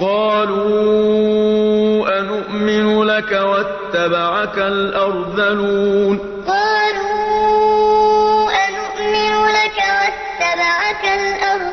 قَالُوا أَنُؤْمِنُ لَكَ وَاتَّبَعَكَ الْأَرْذَلُونَ قَالُوا أَنُؤْمِنُ لَكَ وَاتَّبَعَكَ الْأَرْذَلُونَ